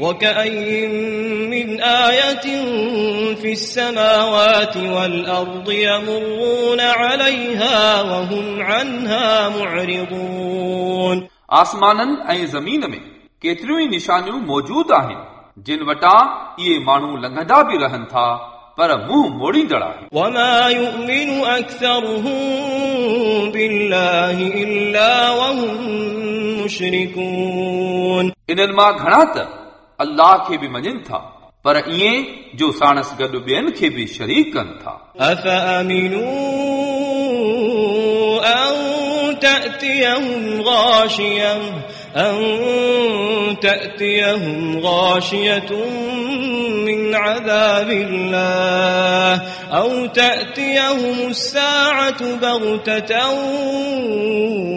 وكأي من آية في السماوات والأرض يمرون عليها وهم عنها معرضون आसमाननि ऐं ज़मीन में केतिरियूं ई निशानियूं मौजूदु आहिनि जिन वटां इहे माण्हू लंघंदा बि रहनि था पर मुंहुं मोड़ींदड़ आहे وما يؤمن أكثرهم بالله إلا وهم مشركون इन्हनि मां घणा त अल्लाह खे बि मञनि था पर ईअं जो साणस गॾु ॿियनि खे बि शरीक कनि था أفأمنوا أن تأتيهم غاشية أن تأتيهم غاشية من عذاب الله أو تأتيهم الساعة بغتة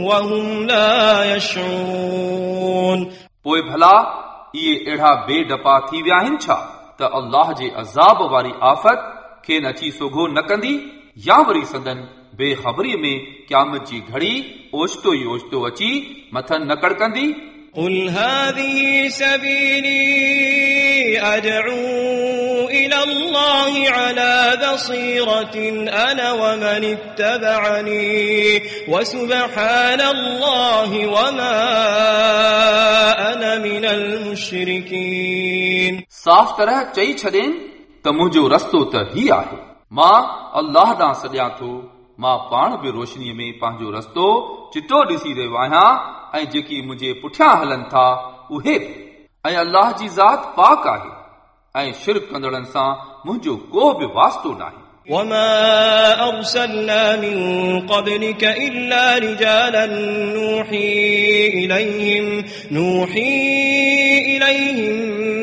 وهم لا يشعرون पोइ भला इहे अहिड़ा बेडपा थी विया आहिनि छा त अल्लाह जे अज़ाब वारी आफ़त खेनि अची सोघो न कंदी या वरी संदन बेख़बरीअ में क़यामत जी घड़ी ओचितो ई ओचितो अची मथनि न कड़कंदी قل هذه سبيلي أدعو إلى الله على بصيرة أنا ومن اتبعني وسبحان الله وما أنا من المشركين साफ़ तरह चई छॾेनि त मुंहिंजो रस्तो त ही आहे मां अल्लाह ॾांहुं सॼां थो मां पाण बि रोशनीअ में पंहिंजो रस्तो चिटो ॾिसी रहियो आहियां ऐं जेकी मुंहिंजे पुठियां हलनि था उहे बि ऐं अल्लाह जी ज़ात पाक आहे ऐं शिरक कंदड़नि सां मुंहिंजो को बि वास्तो नाहे وما أرسلنا من قبلك إلا رجالا نوحي إليهم نوحي إليهم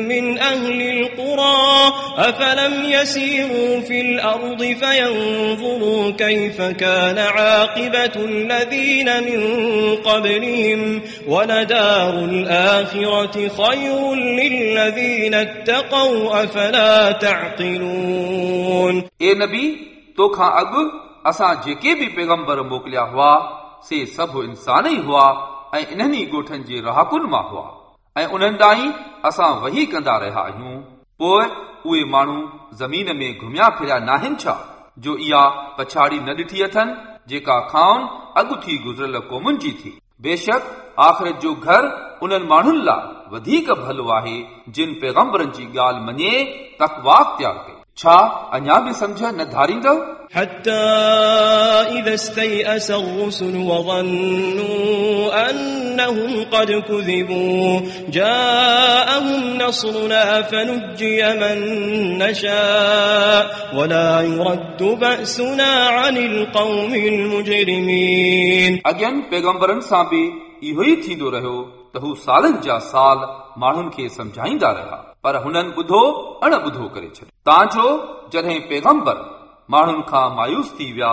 من أهل القرى أفلم يسيروا في الأرض فينظروا كيف كان عاقبة الذين من قبلهم ولدار الآخرة خير للذين اتقوا أفلا تعقلون ए नबी तोखां अॻु असां जेके बि पैगंबर मोकिलिया हुआ से सभु इंसान ई हुआ ऐं इन्हनि ॻोठनि जे रहाकुनि मां हुआ ऐं उन्हनि ॾांहुं असां वही कंदा रहिया आहियूं पोइ उहे माण्हू ज़मीन में घुमिया फिरिया नाहिनि छा जो इहा पछाड़ी न ॾिठी अथनि जेका खाउन अॻु थी गुज़िरियल क़ौमुनि जी थी बेशक आख़िरत जो घर उन्हनि माण्हुनि लाइ वधीक भलो आहे जिन पैगंबरनि जी ॻाल्हि मञे तकवा अख़्तियार कई छा अञा बि सम्झ न धारींदव حتى إذا استيأس الرسل وظنوا أنهم قد كذبوا جاءهم نصرنا فنجي من نشاء ولا يرد بأسنا عن القوم المجرمين अॻियनि पैगंबरनि सां बि इहो ई थींदो रहियो त हू सालनि जा साल माण्हुनि खे सम्झाईंदा रहिया पर हुननि ॿुधो अण ॿुधो करे छॾियो तव्हांजो जॾहिं पैगंबर माण्हुनि खां मायूस थी विया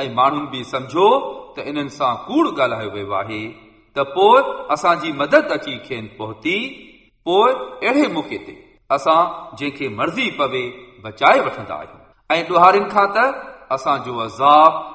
ऐं माण्हुनि बि सम्झो त इन्हनि सां कूड़ ॻाल्हायो वियो आहे त पोइ असांजी मदद अची खेनि पहुती पोइ अहिड़े मौक़े ते असां जंहिंखे मर्ज़ी पवे बचाए वठंदा आहियूं ऐं ॾोहारियुनि खां त असांजो अज़ाब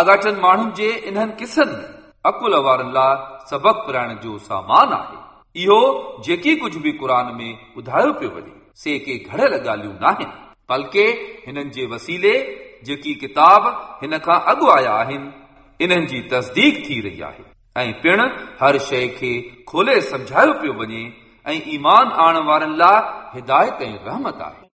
आगाटनि माण्हुनि जे इन्हनि किसनि में अकुल वारनि लाइ सबक़ पिराइण जो सामान आहे इहो जेकी कुझु बि क़ुर में ॿुधायो पियो वञे से के घड़ियल ॻाल्हियूं नाहिनि बल्कि हिननि जे वसीले जेकी किताब हिन खां अॻु आया आहिनि इन्हनि जी तस्दीक थी रही आहे ऐं पिण हर शइ खे खोले सम्झायो पियो वञे ऐं ईमान आणण वारनि लाइ हिदायत ऐं रहमत आहे